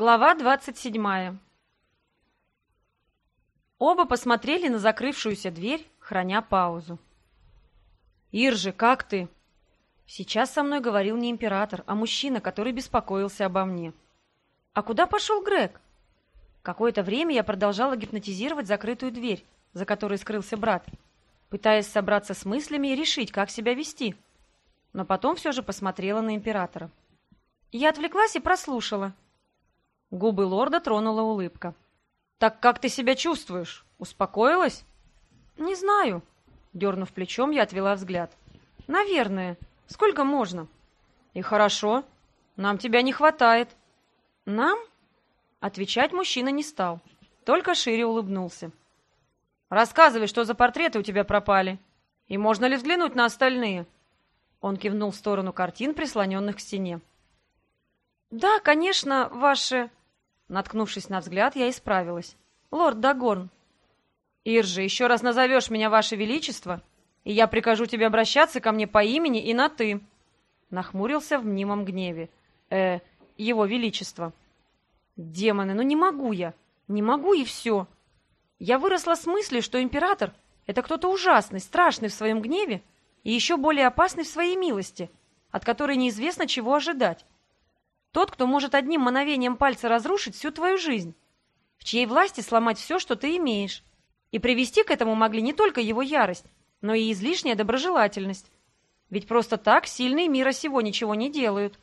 Глава двадцать седьмая Оба посмотрели на закрывшуюся дверь, храня паузу. «Иржи, как ты?» Сейчас со мной говорил не император, а мужчина, который беспокоился обо мне. «А куда пошел Грег?» Какое-то время я продолжала гипнотизировать закрытую дверь, за которой скрылся брат, пытаясь собраться с мыслями и решить, как себя вести. Но потом все же посмотрела на императора. Я отвлеклась и прослушала. Губы лорда тронула улыбка. «Так как ты себя чувствуешь? Успокоилась?» «Не знаю». Дернув плечом, я отвела взгляд. «Наверное. Сколько можно?» «И хорошо. Нам тебя не хватает». «Нам?» Отвечать мужчина не стал, только шире улыбнулся. «Рассказывай, что за портреты у тебя пропали, и можно ли взглянуть на остальные?» Он кивнул в сторону картин, прислоненных к стене. «Да, конечно, ваши...» Наткнувшись на взгляд, я исправилась. «Лорд Дагорн». «Иржи, еще раз назовешь меня Ваше Величество, и я прикажу тебе обращаться ко мне по имени и на «ты». Нахмурился в мнимом гневе. «Э, Его Величество». «Демоны, ну не могу я! Не могу и все!» Я выросла с мыслью, что император — это кто-то ужасный, страшный в своем гневе и еще более опасный в своей милости, от которой неизвестно, чего ожидать. Тот, кто может одним мановением пальца разрушить всю твою жизнь, в чьей власти сломать все, что ты имеешь. И привести к этому могли не только его ярость, но и излишняя доброжелательность. Ведь просто так сильные мира сего ничего не делают.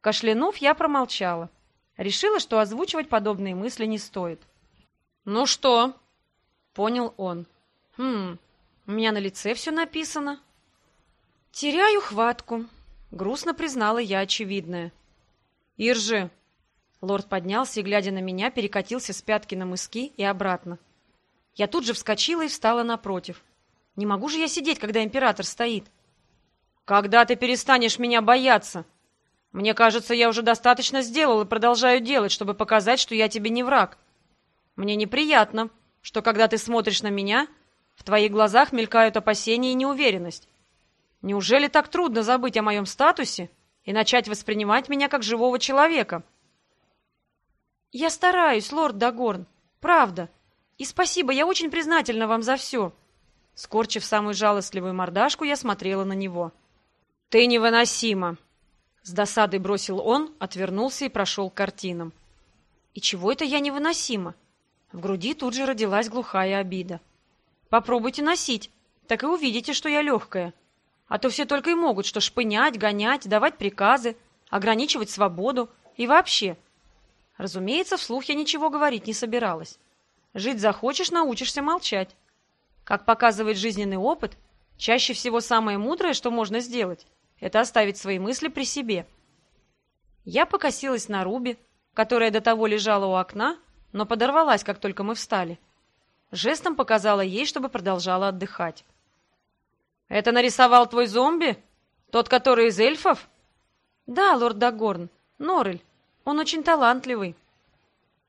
Кашлянув, я промолчала. Решила, что озвучивать подобные мысли не стоит. «Ну что?» — понял он. «Хм, у меня на лице все написано». «Теряю хватку», — грустно признала я очевидное. «Иржи!» Лорд поднялся и, глядя на меня, перекатился с пятки на мыски и обратно. Я тут же вскочила и встала напротив. Не могу же я сидеть, когда император стоит. «Когда ты перестанешь меня бояться? Мне кажется, я уже достаточно сделал и продолжаю делать, чтобы показать, что я тебе не враг. Мне неприятно, что когда ты смотришь на меня, в твоих глазах мелькают опасения и неуверенность. Неужели так трудно забыть о моем статусе и начать воспринимать меня как живого человека. «Я стараюсь, лорд Дагорн, правда. И спасибо, я очень признательна вам за все». Скорчив самую жалостливую мордашку, я смотрела на него. «Ты невыносима!» С досадой бросил он, отвернулся и прошел к картинам. «И чего это я невыносима?» В груди тут же родилась глухая обида. «Попробуйте носить, так и увидите, что я легкая». А то все только и могут что шпынять, гонять, давать приказы, ограничивать свободу и вообще. Разумеется, вслух я ничего говорить не собиралась. Жить захочешь, научишься молчать. Как показывает жизненный опыт, чаще всего самое мудрое, что можно сделать, это оставить свои мысли при себе. Я покосилась на Руби, которая до того лежала у окна, но подорвалась, как только мы встали. Жестом показала ей, чтобы продолжала отдыхать. «Это нарисовал твой зомби? Тот, который из эльфов?» «Да, лорд Дагорн, Норрель. Он очень талантливый».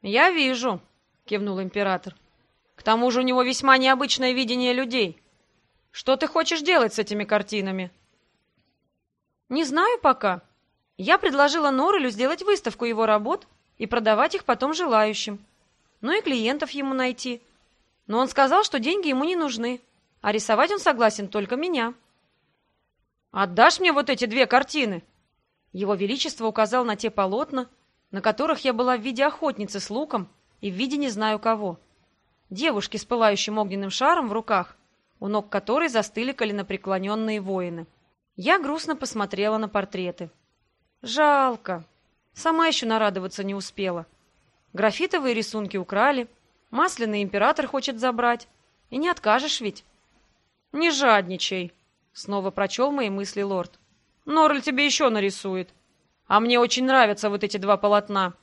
«Я вижу», — кивнул император. «К тому же у него весьма необычное видение людей. Что ты хочешь делать с этими картинами?» «Не знаю пока. Я предложила Норрелю сделать выставку его работ и продавать их потом желающим. Ну и клиентов ему найти. Но он сказал, что деньги ему не нужны а рисовать он согласен только меня. «Отдашь мне вот эти две картины?» Его Величество указал на те полотна, на которых я была в виде охотницы с луком и в виде не знаю кого. Девушки с пылающим огненным шаром в руках, у ног которой застыли коленопреклоненные воины. Я грустно посмотрела на портреты. Жалко. Сама еще нарадоваться не успела. Графитовые рисунки украли, масляный император хочет забрать. И не откажешь ведь. «Не жадничай», — снова прочел мои мысли лорд. «Норрель тебе еще нарисует. А мне очень нравятся вот эти два полотна.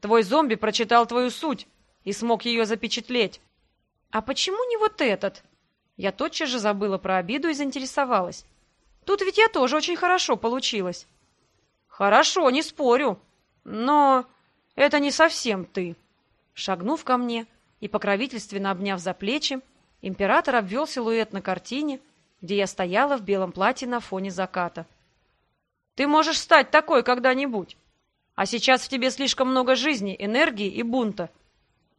Твой зомби прочитал твою суть и смог ее запечатлеть». «А почему не вот этот?» Я тотчас же забыла про обиду и заинтересовалась. «Тут ведь я тоже очень хорошо получилась». «Хорошо, не спорю. Но это не совсем ты». Шагнув ко мне и покровительственно обняв за плечи, Император обвел силуэт на картине, где я стояла в белом платье на фоне заката. «Ты можешь стать такой когда-нибудь. А сейчас в тебе слишком много жизни, энергии и бунта.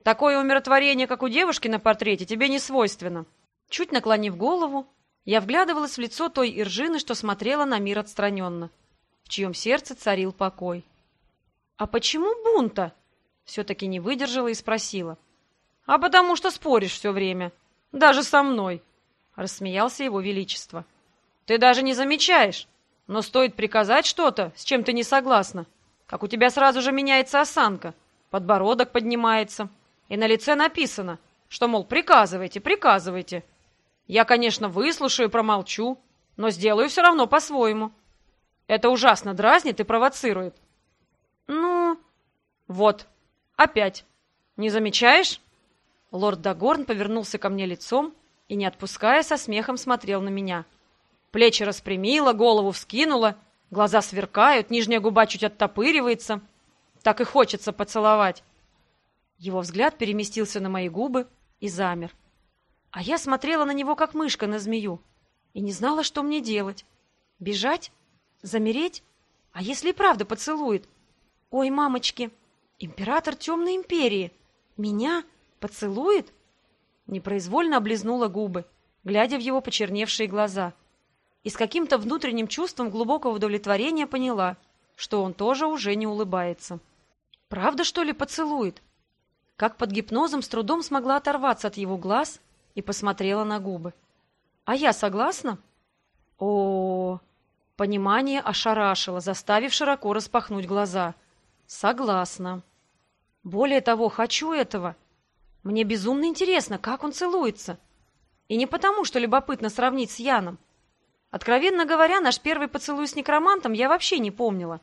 Такое умиротворение, как у девушки на портрете, тебе не свойственно. Чуть наклонив голову, я вглядывалась в лицо той Иржины, что смотрела на мир отстраненно, в чьем сердце царил покой. «А почему бунта?» Все-таки не выдержала и спросила. «А потому что споришь все время. Даже со мной!» Рассмеялся его величество. «Ты даже не замечаешь, но стоит приказать что-то, с чем ты не согласна, как у тебя сразу же меняется осанка, подбородок поднимается, и на лице написано, что, мол, приказывайте, приказывайте. Я, конечно, выслушаю и промолчу, но сделаю все равно по-своему. Это ужасно дразнит и провоцирует. Ну, вот, опять. Не замечаешь? Лорд Дагорн повернулся ко мне лицом и, не отпуская, со смехом смотрел на меня. Плечи распрямила, голову вскинула, глаза сверкают, нижняя губа чуть оттопыривается. Так и хочется поцеловать. Его взгляд переместился на мои губы и замер. А я смотрела на него, как мышка на змею, и не знала, что мне делать. Бежать? Замереть? А если и правда поцелует? Ой, мамочки, император Темной Империи! Меня поцелует? Непроизвольно облизнула губы, глядя в его почерневшие глаза. И с каким-то внутренним чувством глубокого удовлетворения поняла, что он тоже уже не улыбается. Правда, что ли, поцелует? Как под гипнозом с трудом смогла оторваться от его глаз и посмотрела на губы. А я согласна? О, -о, -о понимание ошарашило, заставив широко распахнуть глаза. Согласна. Более того, хочу этого. Мне безумно интересно, как он целуется. И не потому, что любопытно сравнить с Яном. Откровенно говоря, наш первый поцелуй с некромантом я вообще не помнила,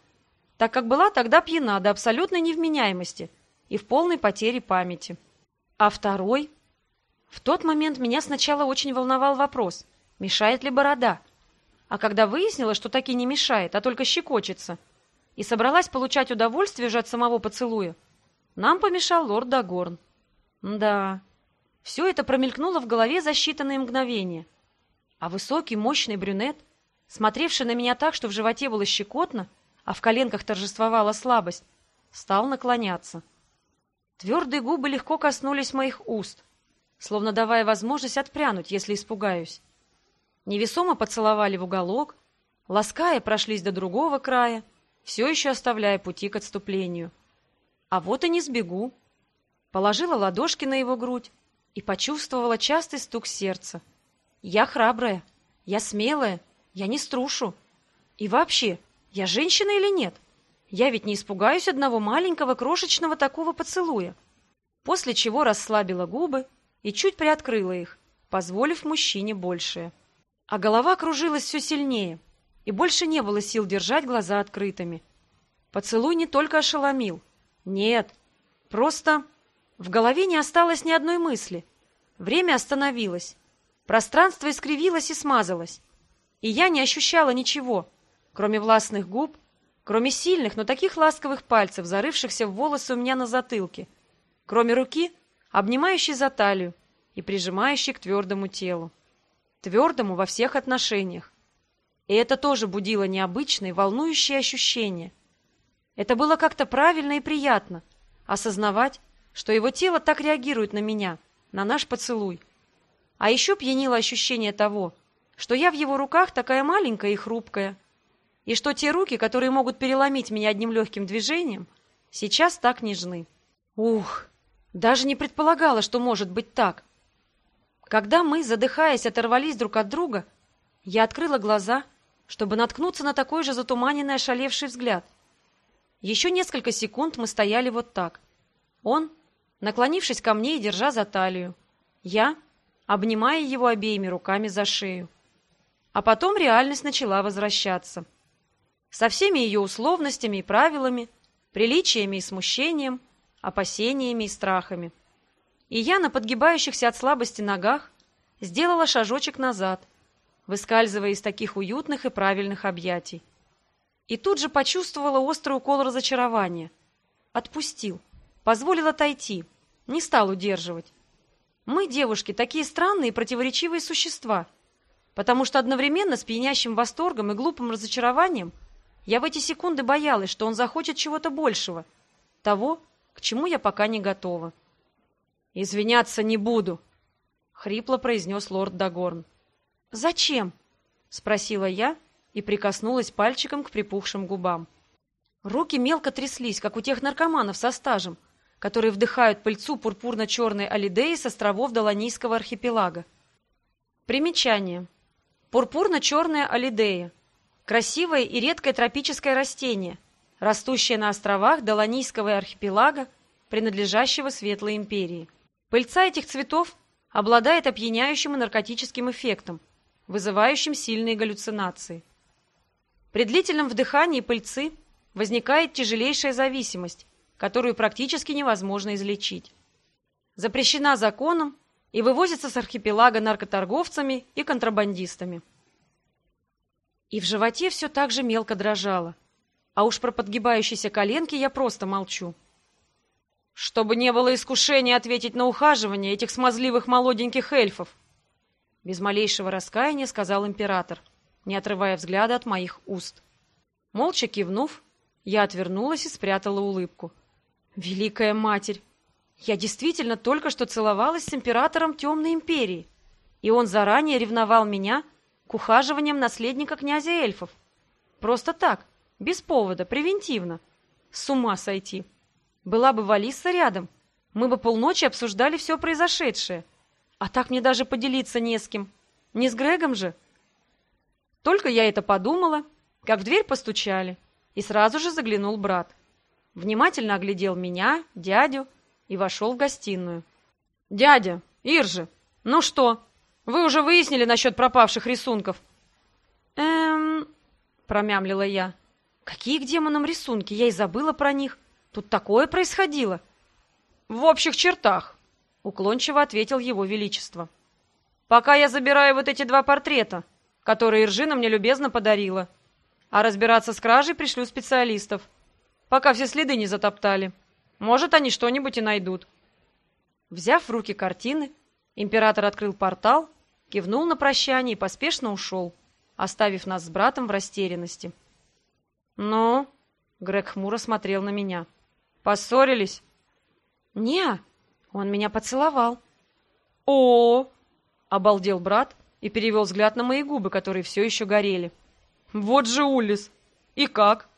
так как была тогда пьяна до абсолютной невменяемости и в полной потере памяти. А второй? В тот момент меня сначала очень волновал вопрос, мешает ли борода. А когда выяснила, что таки не мешает, а только щекочется, и собралась получать удовольствие уже от самого поцелуя, нам помешал лорд Дагорн. Да, все это промелькнуло в голове за считанные мгновения. А высокий, мощный брюнет, смотревший на меня так, что в животе было щекотно, а в коленках торжествовала слабость, стал наклоняться. Твердые губы легко коснулись моих уст, словно давая возможность отпрянуть, если испугаюсь. Невесомо поцеловали в уголок, лаская прошлись до другого края, все еще оставляя пути к отступлению. А вот и не сбегу положила ладошки на его грудь и почувствовала частый стук сердца. Я храбрая, я смелая, я не струшу. И вообще, я женщина или нет? Я ведь не испугаюсь одного маленького крошечного такого поцелуя. После чего расслабила губы и чуть приоткрыла их, позволив мужчине большее. А голова кружилась все сильнее, и больше не было сил держать глаза открытыми. Поцелуй не только ошеломил. Нет, просто в голове не осталось ни одной мысли. Время остановилось. Пространство искривилось и смазалось. И я не ощущала ничего, кроме властных губ, кроме сильных, но таких ласковых пальцев, зарывшихся в волосы у меня на затылке, кроме руки, обнимающей за талию и прижимающей к твердому телу. Твердому во всех отношениях. И это тоже будило необычные, волнующие ощущения. Это было как-то правильно и приятно — осознавать, что его тело так реагирует на меня, на наш поцелуй. А еще пьянило ощущение того, что я в его руках такая маленькая и хрупкая, и что те руки, которые могут переломить меня одним легким движением, сейчас так нежны. Ух, даже не предполагала, что может быть так. Когда мы, задыхаясь, оторвались друг от друга, я открыла глаза, чтобы наткнуться на такой же затуманенный, ошалевший взгляд. Еще несколько секунд мы стояли вот так. Он, наклонившись ко мне и держа за талию. Я, обнимая его обеими руками за шею. А потом реальность начала возвращаться. Со всеми ее условностями и правилами, приличиями и смущением, опасениями и страхами. И я на подгибающихся от слабости ногах сделала шажочек назад, выскальзывая из таких уютных и правильных объятий. И тут же почувствовала острый укол разочарования. Отпустил, позволил отойти, не стал удерживать. Мы, девушки, такие странные и противоречивые существа, потому что одновременно с пьянящим восторгом и глупым разочарованием Я в эти секунды боялась, что он захочет чего-то большего, того, к чему я пока не готова. «Извиняться не буду», — хрипло произнес лорд Дагорн. «Зачем?» — спросила я и прикоснулась пальчиком к припухшим губам. Руки мелко тряслись, как у тех наркоманов со стажем, которые вдыхают пыльцу пурпурно-черной алидеи с островов Доланийского архипелага. Примечание. Пурпурно-черная алидея. Красивое и редкое тропическое растение, растущее на островах Доланийского архипелага, принадлежащего Светлой империи. Пыльца этих цветов обладает опьяняющим и наркотическим эффектом, вызывающим сильные галлюцинации. При длительном вдыхании пыльцы возникает тяжелейшая зависимость, которую практически невозможно излечить. Запрещена законом и вывозится с архипелага наркоторговцами и контрабандистами. И в животе все так же мелко дрожало. А уж про подгибающиеся коленки я просто молчу. Чтобы не было искушения ответить на ухаживание этих смазливых молоденьких эльфов. Без малейшего раскаяния сказал император, не отрывая взгляда от моих уст. Молча кивнув, я отвернулась и спрятала улыбку. Великая Матерь! Я действительно только что целовалась с императором Темной Империи, и он заранее ревновал меня к ухаживаниям наследника князя эльфов. Просто так, без повода, превентивно. С ума сойти. Была бы Валиса рядом, мы бы полночи обсуждали все произошедшее. А так мне даже поделиться не с кем. Не с Грегом же. Только я это подумала, как в дверь постучали, и сразу же заглянул брат внимательно оглядел меня, дядю и вошел в гостиную. «Дядя, Иржи, ну что, вы уже выяснили насчет пропавших рисунков?» «Эм...» — промямлила я. «Какие к демонам рисунки? Я и забыла про них. Тут такое происходило». «В общих чертах», — уклончиво ответил его величество. «Пока я забираю вот эти два портрета, которые Иржина мне любезно подарила, а разбираться с кражей пришлю специалистов пока все следы не затоптали. Может, они что-нибудь и найдут. Взяв в руки картины, император открыл портал, кивнул на прощание и поспешно ушел, оставив нас с братом в растерянности. «Ну?» — Грег хмуро смотрел на меня. «Поссорились?» «Не, он меня поцеловал». «О!» — обалдел брат и перевел взгляд на мои губы, которые все еще горели. «Вот же Улис! И как?»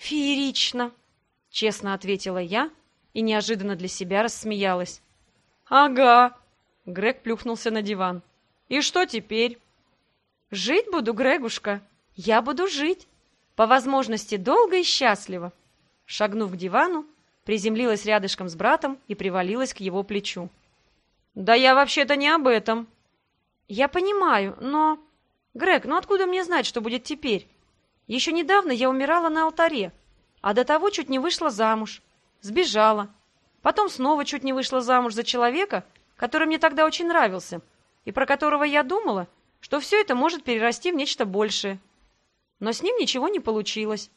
«Феерично!» — честно ответила я и неожиданно для себя рассмеялась. «Ага!» — Грег плюхнулся на диван. «И что теперь?» «Жить буду, Грегушка. Я буду жить. По возможности долго и счастливо». Шагнув к дивану, приземлилась рядышком с братом и привалилась к его плечу. «Да я вообще-то не об этом». «Я понимаю, но...» «Грег, ну откуда мне знать, что будет теперь? Еще недавно я умирала на алтаре, а до того чуть не вышла замуж, сбежала. Потом снова чуть не вышла замуж за человека, который мне тогда очень нравился, и про которого я думала, что все это может перерасти в нечто большее. Но с ним ничего не получилось.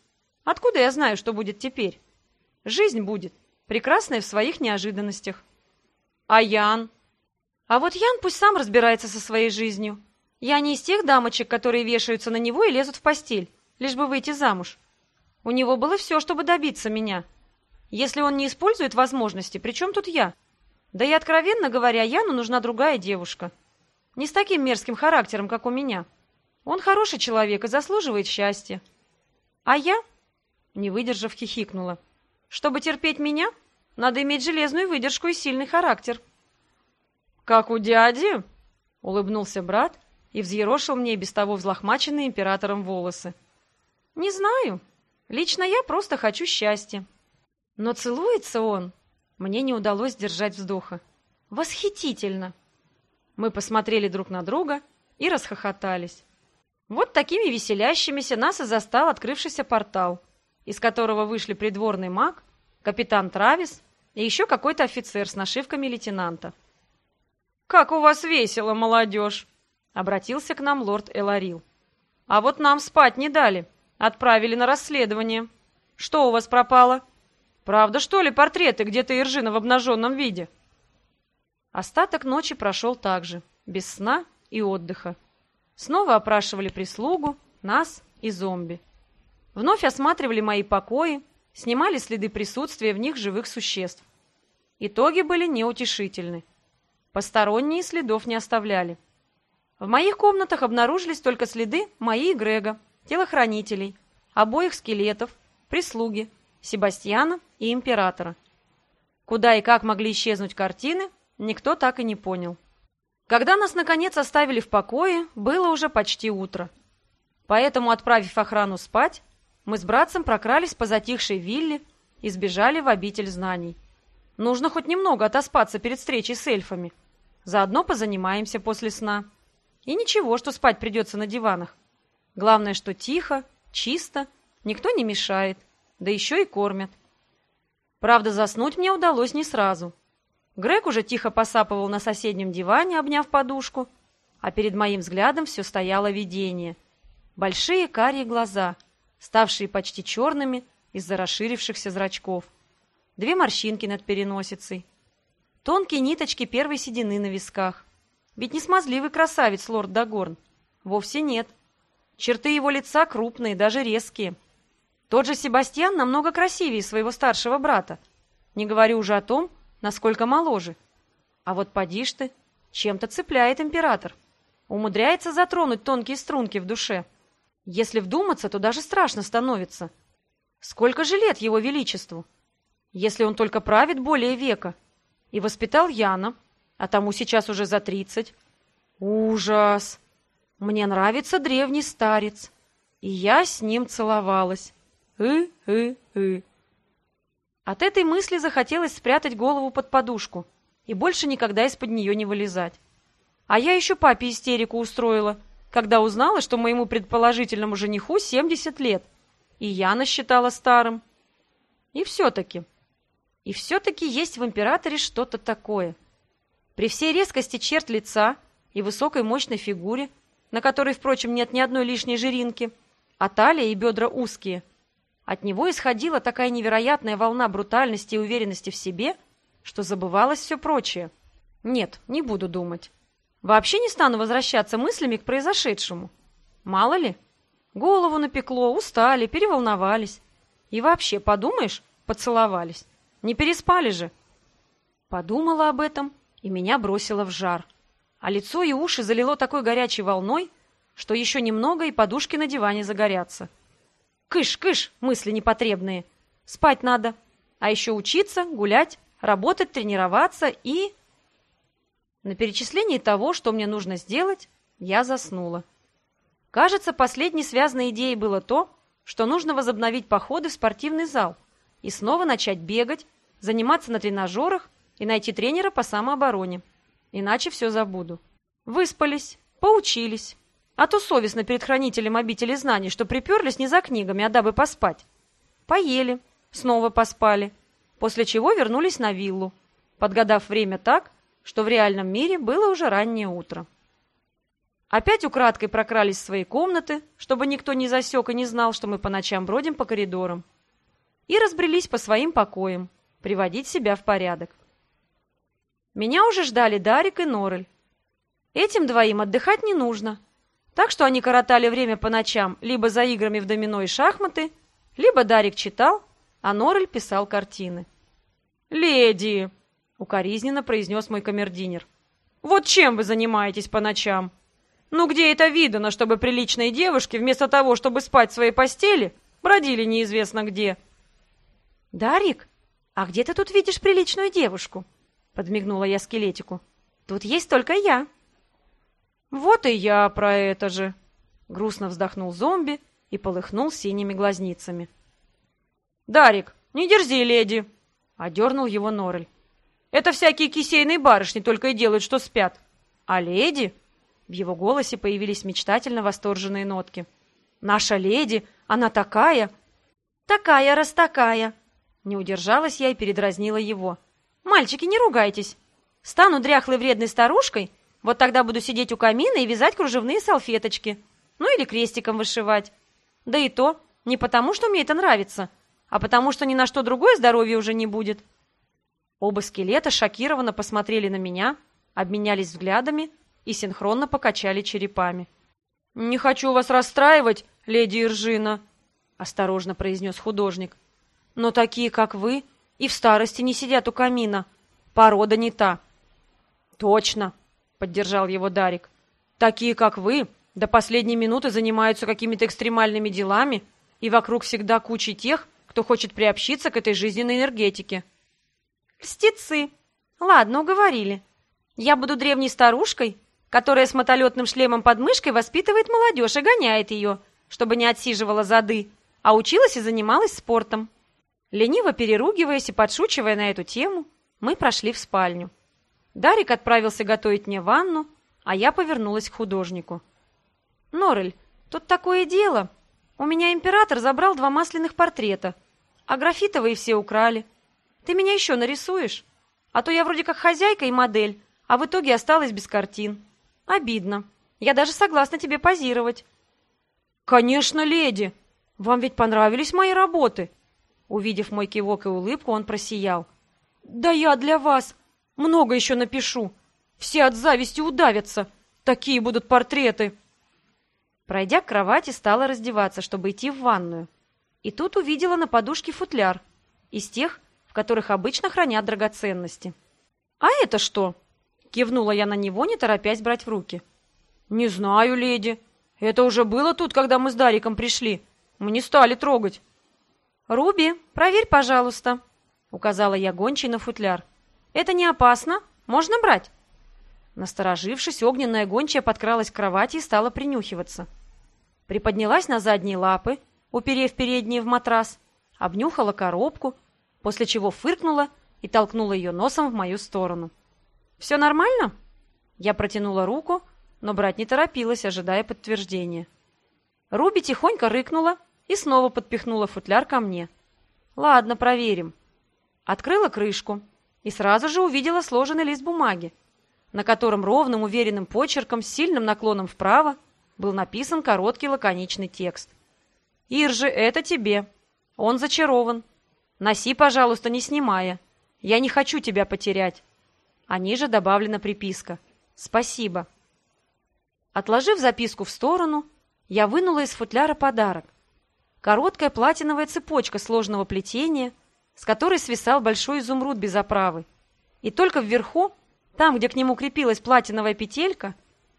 Откуда я знаю, что будет теперь? Жизнь будет, прекрасная в своих неожиданностях. А Ян? А вот Ян пусть сам разбирается со своей жизнью. Я не из тех дамочек, которые вешаются на него и лезут в постель лишь бы выйти замуж. У него было все, чтобы добиться меня. Если он не использует возможности, при чем тут я? Да и, откровенно говоря, Яну нужна другая девушка. Не с таким мерзким характером, как у меня. Он хороший человек и заслуживает счастья. А я, не выдержав, хихикнула. Чтобы терпеть меня, надо иметь железную выдержку и сильный характер. «Как у дяди?» — улыбнулся брат и взъерошил мне без того взлохмаченные императором волосы. Не знаю. Лично я просто хочу счастья. Но целуется он. Мне не удалось держать вздоха. Восхитительно. Мы посмотрели друг на друга и расхохотались. Вот такими веселящимися нас и застал открывшийся портал, из которого вышли придворный маг, капитан Травис и еще какой-то офицер с нашивками лейтенанта. «Как у вас весело, молодежь!» — обратился к нам лорд Эларил. «А вот нам спать не дали. Отправили на расследование. Что у вас пропало? Правда, что ли, портреты где-то Иржина в обнаженном виде? Остаток ночи прошел так же, без сна и отдыха. Снова опрашивали прислугу, нас и зомби. Вновь осматривали мои покои, снимали следы присутствия в них живых существ. Итоги были неутешительны. Посторонние следов не оставляли. В моих комнатах обнаружились только следы моей и Грега, телохранителей, обоих скелетов, прислуги, Себастьяна и императора. Куда и как могли исчезнуть картины, никто так и не понял. Когда нас, наконец, оставили в покое, было уже почти утро. Поэтому, отправив охрану спать, мы с братцем прокрались по затихшей вилле и сбежали в обитель знаний. Нужно хоть немного отоспаться перед встречей с эльфами. Заодно позанимаемся после сна. И ничего, что спать придется на диванах. Главное, что тихо, чисто, никто не мешает, да еще и кормят. Правда, заснуть мне удалось не сразу. Грег уже тихо посапывал на соседнем диване, обняв подушку, а перед моим взглядом все стояло видение. Большие карие глаза, ставшие почти черными из-за расширившихся зрачков. Две морщинки над переносицей. Тонкие ниточки первой седины на висках. Ведь не смазливый красавец лорд Дагорн. Вовсе нет. Черты его лица крупные, даже резкие. Тот же Себастьян намного красивее своего старшего брата. Не говорю уже о том, насколько моложе. А вот поди ты, чем-то цепляет император. Умудряется затронуть тонкие струнки в душе. Если вдуматься, то даже страшно становится. Сколько же лет его величеству? Если он только правит более века. И воспитал Яна, а тому сейчас уже за тридцать. Ужас! Мне нравится древний старец. И я с ним целовалась. И-и-и. От этой мысли захотелось спрятать голову под подушку и больше никогда из-под нее не вылезать. А я еще папе истерику устроила, когда узнала, что моему предположительному жениху 70 лет, и я насчитала старым. И все-таки, и все-таки есть в императоре что-то такое. При всей резкости черт лица и высокой мощной фигуре, на которой, впрочем, нет ни одной лишней жиринки, а талия и бедра узкие – от него исходила такая невероятная волна брутальности и уверенности в себе, что забывалось все прочее. Нет, не буду думать. Вообще не стану возвращаться мыслями к произошедшему. Мало ли, голову напекло, устали, переволновались. И вообще, подумаешь, поцеловались. Не переспали же. Подумала об этом, и меня бросило в жар. А лицо и уши залило такой горячей волной, что еще немного и подушки на диване загорятся. Кыш, кыш, мысли непотребные. Спать надо. А еще учиться, гулять, работать, тренироваться и... На перечислении того, что мне нужно сделать, я заснула. Кажется, последней связанной идеей было то, что нужно возобновить походы в спортивный зал и снова начать бегать, заниматься на тренажерах и найти тренера по самообороне. Иначе все забуду. Выспались, поучились, а то совестно перед хранителем обители знаний, что приперлись не за книгами, а дабы поспать. Поели, снова поспали, после чего вернулись на виллу, подгадав время так, что в реальном мире было уже раннее утро. Опять украдкой прокрались в свои комнаты, чтобы никто не засек и не знал, что мы по ночам бродим по коридорам. И разбрелись по своим покоям, приводить себя в порядок. Меня уже ждали Дарик и Норель. Этим двоим отдыхать не нужно, так что они коротали время по ночам либо за играми в домино и шахматы, либо Дарик читал, а Норрель писал картины. «Леди!» — укоризненно произнес мой камердинер. «Вот чем вы занимаетесь по ночам? Ну где это видано, чтобы приличные девушки вместо того, чтобы спать в своей постели, бродили неизвестно где?» «Дарик, а где ты тут видишь приличную девушку?» — подмигнула я скелетику. «Тут есть только я». «Вот и я про это же!» Грустно вздохнул зомби и полыхнул синими глазницами. «Дарик, не дерзи, леди!» — одернул его Норрель. «Это всякие кисейные барышни только и делают, что спят. А леди...» В его голосе появились мечтательно восторженные нотки. «Наша леди, она такая...» «Такая, раз такая!» Не удержалась я и передразнила его. «Мальчики, не ругайтесь. Стану дряхлой вредной старушкой — вот тогда буду сидеть у камина и вязать кружевные салфеточки. Ну или крестиком вышивать. Да и то не потому, что мне это нравится, а потому, что ни на что другое здоровье уже не будет. Оба скелета шокированно посмотрели на меня, обменялись взглядами и синхронно покачали черепами. «Не хочу вас расстраивать, леди Иржина», — осторожно произнес художник. «Но такие, как вы, и в старости не сидят у камина. Порода не та». «Точно», — поддержал его Дарик. «Такие, как вы, до последней минуты занимаются какими-то экстремальными делами, и вокруг всегда куча тех, кто хочет приобщиться к этой жизненной энергетике». «Льстецы. Ладно, уговорили. Я буду древней старушкой, которая с мотолетным шлемом под мышкой воспитывает молодежь и гоняет ее, чтобы не отсиживала зады, а училась и занималась спортом. Лениво переругиваясь и подшучивая на эту тему, мы прошли в спальню. Дарик отправился готовить мне ванну, а я повернулась к художнику. «Норель, тут такое дело. У меня император забрал два масляных портрета, а графитовые все украли. Ты меня еще нарисуешь? А то я вроде как хозяйка и модель, а в итоге осталась без картин». Обидно. Я даже согласна тебе позировать. Конечно, леди. Вам ведь понравились мои работы. Увидев мой кивок и улыбку, он просиял. Да я для вас много еще напишу. Все от зависти удавятся. Такие будут портреты. Пройдя к кровати, стала раздеваться, чтобы идти в ванную. И тут увидела на подушке футляр из тех, в которых обычно хранят драгоценности. «А это что?» Кивнула я на него, не торопясь брать в руки. «Не знаю, леди. Это уже было тут, когда мы с Дариком пришли. Мы не стали трогать». «Руби, проверь, пожалуйста», — указала я гончей на футляр. «Это не опасно? Можно брать?» Насторожившись, огненная гончая подкралась к кровати и стала принюхиваться. Приподнялась на задние лапы, уперев передние в матрас, обнюхала коробку, после чего фыркнула и толкнула ее носом в мою сторону. «Все нормально?» Я протянула руку, но брать не торопилась, ожидая подтверждения. Руби тихонько рыкнула и снова подпихнула футляр ко мне. «Ладно, проверим». Открыла крышку и сразу же увидела сложенный лист бумаги, на котором ровным уверенным почерком с сильным наклоном вправо был написан короткий лаконичный текст. «Иржи, это тебе. Он зачарован. Носи, пожалуйста, не снимая. Я не хочу тебя потерять а ниже добавлена приписка «Спасибо». Отложив записку в сторону, я вынула из футляра подарок. Короткая платиновая цепочка сложного плетения, с которой свисал большой изумруд без оправы. И только вверху, там, где к нему крепилась платиновая петелька,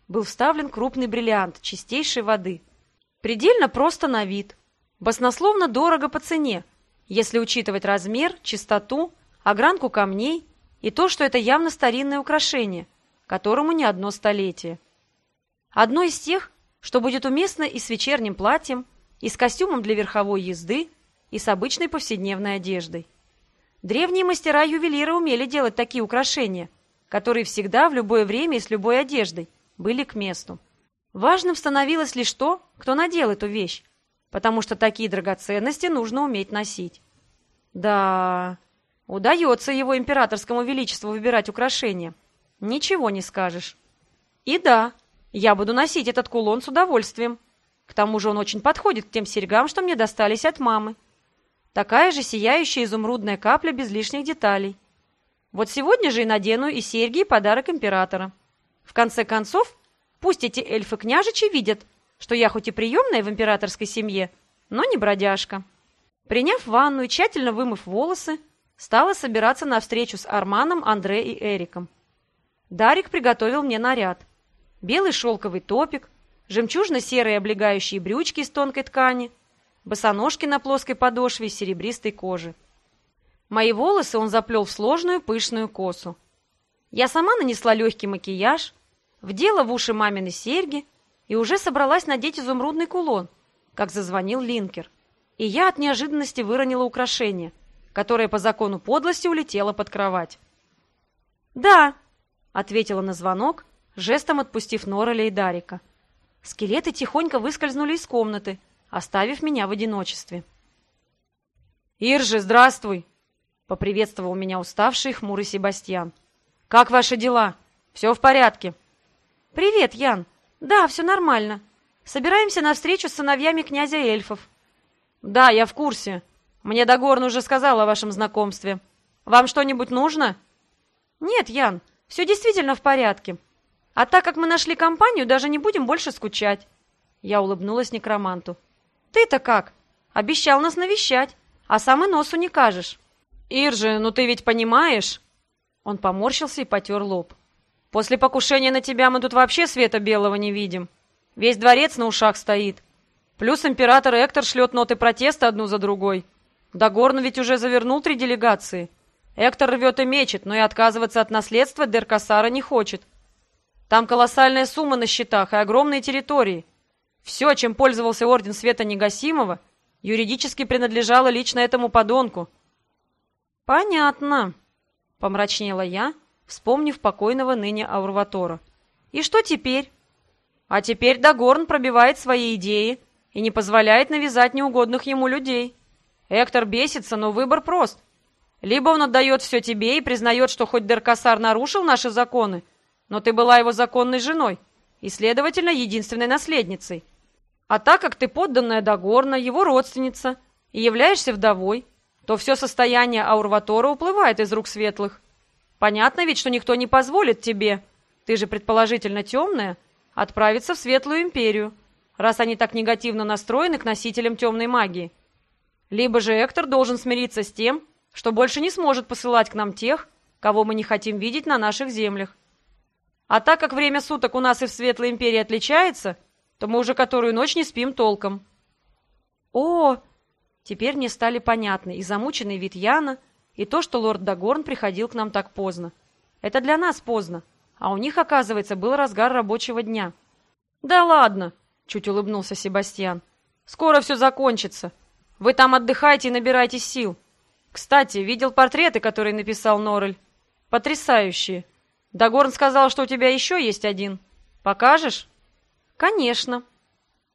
был вставлен крупный бриллиант чистейшей воды. Предельно просто на вид, баснословно дорого по цене, если учитывать размер, чистоту, огранку камней и то, что это явно старинное украшение, которому не одно столетие. Одно из тех, что будет уместно и с вечерним платьем, и с костюмом для верховой езды, и с обычной повседневной одеждой. Древние мастера-ювелиры умели делать такие украшения, которые всегда, в любое время и с любой одеждой, были к месту. Важным становилось лишь то, кто надел эту вещь, потому что такие драгоценности нужно уметь носить. Да, Удается его императорскому величеству выбирать украшения. Ничего не скажешь. И да, я буду носить этот кулон с удовольствием. К тому же он очень подходит к тем серьгам, что мне достались от мамы. Такая же сияющая изумрудная капля без лишних деталей. Вот сегодня же и надену и серьги, и подарок императора. В конце концов, пусть эти эльфы-княжичи видят, что я хоть и приемная в императорской семье, но не бродяжка. Приняв ванну и тщательно вымыв волосы, Стала собираться на встречу с Арманом, Андре и Эриком. Дарик приготовил мне наряд. Белый шелковый топик, жемчужно-серые облегающие брючки из тонкой ткани, босоножки на плоской подошве из серебристой кожи. Мои волосы он заплел в сложную пышную косу. Я сама нанесла легкий макияж, вдела в уши мамины серьги и уже собралась надеть изумрудный кулон, как зазвонил линкер. И я от неожиданности выронила украшение — которая по закону подлости улетела под кровать. «Да», — ответила на звонок, жестом отпустив Нораля и Дарика. Скелеты тихонько выскользнули из комнаты, оставив меня в одиночестве. «Иржи, здравствуй!» — поприветствовал меня уставший хмурый Себастьян. «Как ваши дела? Все в порядке?» «Привет, Ян. Да, все нормально. Собираемся на встречу с сыновьями князя эльфов». «Да, я в курсе. Мне Дагорн уже сказал о вашем знакомстве. Вам что-нибудь нужно?» «Нет, Ян, все действительно в порядке. А так как мы нашли компанию, даже не будем больше скучать». Я улыбнулась некроманту. «Ты-то как? Обещал нас навещать, а сам и носу не кажешь. Иржи, ну ты ведь понимаешь? Он поморщился и потер лоб. После покушения на тебя мы тут вообще света белого не видим. Весь дворец на ушах стоит. Плюс император Эктор шлет ноты протеста одну за другой. Дагорн ведь уже завернул три делегации. Эктор рвет и мечет, но и отказываться от наследства Деркасара не хочет. Там колоссальная сумма на счетах и огромные территории. Все, чем пользовался Орден Света Негасимого, юридически принадлежало лично этому подонку. «Понятно», — помрачнела я, вспомнив покойного ныне Аурватора. «И что теперь?» «А теперь Дагорн пробивает свои идеи и не позволяет навязать неугодных ему людей. Эктор бесится, но выбор прост. Либо он отдает все тебе и признает, что хоть Деркасар нарушил наши законы, но ты была его законной женой и, следовательно, единственной наследницей. А так как ты подданная Дагорна, его родственница, и являешься вдовой, то все состояние Аурватора уплывает из рук светлых. Понятно ведь, что никто не позволит тебе, ты же предположительно темная, отправиться в Светлую Империю, раз они так негативно настроены к носителям темной магии. Либо же Эктор должен смириться с тем, что больше не сможет посылать к нам тех, кого мы не хотим видеть на наших землях. А так как время суток у нас и в Светлой Империи отличается, то мы уже которую ночь не спим толком. О, теперь мне стали понятны и замученный вид Яна, и то, что лорд Дагорн приходил к нам так поздно. Это для нас поздно, а у них, оказывается, был разгар рабочего дня. Да ладно, чуть улыбнулся Себастьян. Скоро все закончится. Вы там отдыхайте и набирайтесь сил. Кстати, видел портреты, которые написал Норрель. Потрясающие. Дагорн сказал, что у тебя еще есть один. Покажешь? Конечно.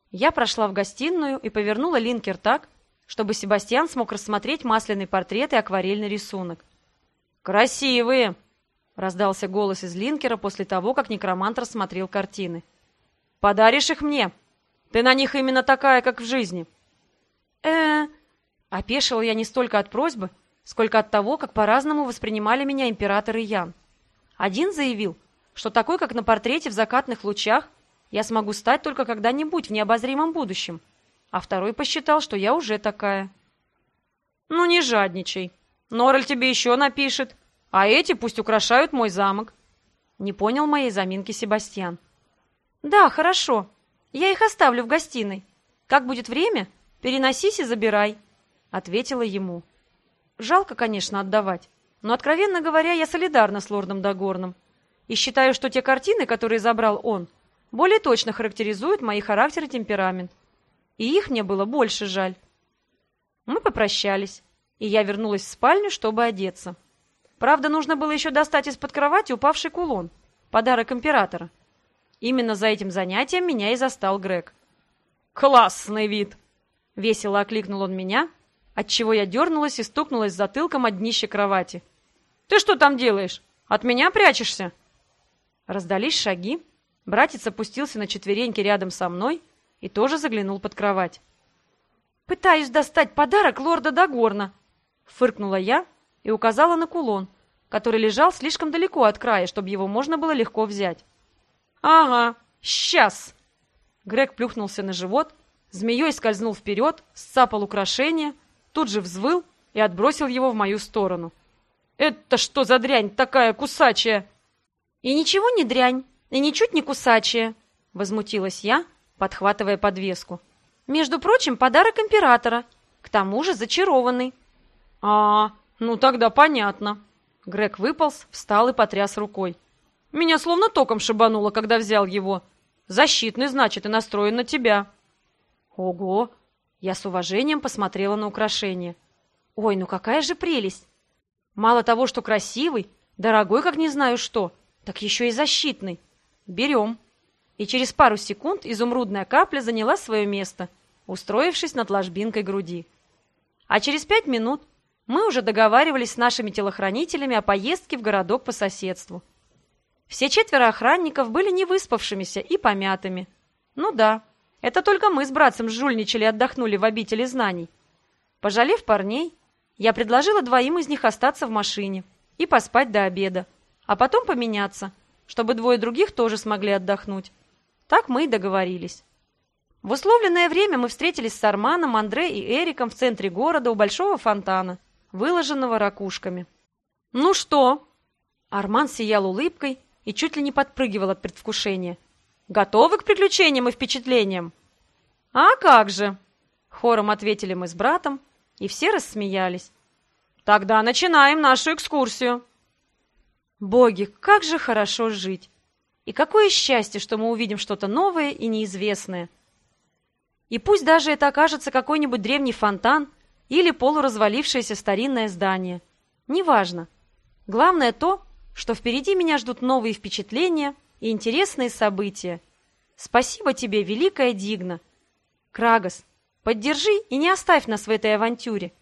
Я прошла в гостиную и повернула линкер так, чтобы Себастьян смог рассмотреть масляный портрет и акварельный рисунок. «Красивые!» — раздался голос из линкера после того, как некромант рассмотрел картины. «Подаришь их мне? Ты на них именно такая, как в жизни». «Э-э...» Опешила я не столько от просьбы, сколько от того, как по-разному воспринимали меня император и Ян. Один заявил, что такой, как на портрете в закатных лучах, я смогу стать только когда-нибудь в необозримом будущем, а второй посчитал, что я уже такая. «Ну не жадничай. Норрель тебе еще напишет, а эти пусть украшают мой замок». Не понял моей заминки Себастьян. «Да, хорошо. Я их оставлю в гостиной. Как будет время, переносись и забирай», — ответила ему. Жалко, конечно, отдавать. Но, откровенно говоря, я солидарна с лордом Дагорном и считаю, что те картины, которые забрал он, более точно характеризуют мои характер и темперамент. И их мне было больше жаль. Мы попрощались, и я вернулась в спальню, чтобы одеться. Правда, нужно было еще достать из-под кровати упавший кулон, подарок императора. Именно за этим занятием меня и застал Грег. «Классный вид!» — весело окликнул он меня, отчего я дернулась и стукнулась затылком о днище кровати. «Ты что там делаешь? От меня прячешься?» Раздались шаги. Братец опустился на четвереньки рядом со мной и тоже заглянул под кровать. «Пытаюсь достать подарок лорда Дагорна», — фыркнула я и указала на кулон, который лежал слишком далеко от края, чтобы его можно было легко взять. «Ага, сейчас!» Грег плюхнулся на живот, змеей скользнул вперед, сцапал украшение — тут же взвыл и отбросил его в мою сторону. «Это что за дрянь такая кусачая?» «И ничего не дрянь, и ничуть не кусачая», — возмутилась я, подхватывая подвеску. «Между прочим, подарок императора, к тому же зачарованный». «А, ну тогда понятно». Грег выполз, встал и потряс рукой. «Меня словно током шибануло, когда взял его. Защитный, значит, и настроен на тебя». «Ого, я с уважением посмотрела на украшение. Ой, ну какая же прелесть! Мало того, что красивый, дорогой, как не знаю что, так еще и защитный. Берем. И через пару секунд изумрудная капля заняла свое место, устроившись над ложбинкой груди. А через пять минут мы уже договаривались с нашими телохранителями о поездке в городок по соседству. Все четверо охранников были невыспавшимися и помятыми. Ну да, это только мы с братцем жульничали и отдохнули в обители знаний. Пожалев парней, я предложила двоим из них остаться в машине и поспать до обеда, а потом поменяться, чтобы двое других тоже смогли отдохнуть. Так мы и договорились. В условленное время мы встретились с Арманом, Андре и Эриком в центре города у большого фонтана, выложенного ракушками. «Ну что?» Арман сиял улыбкой и чуть ли не подпрыгивал от предвкушения. «Готовы к приключениям и впечатлениям?» «А как же!» Хором ответили мы с братом, и все рассмеялись. «Тогда начинаем нашу экскурсию!» Боги, как же хорошо жить! И какое счастье, что мы увидим что-то новое и неизвестное. И пусть даже это окажется какой-нибудь древний фонтан или полуразвалившееся старинное здание. Неважно. Главное то, что впереди меня ждут новые впечатления и интересные события. Спасибо тебе, великая Дигна. Крагос, поддержи и не оставь нас в этой авантюре.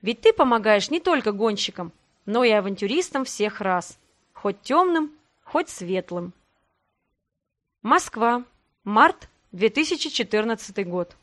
Ведь ты помогаешь не только гонщикам, но и авантюристам всех раз, хоть темным, хоть светлым. Москва. Март 2014 год.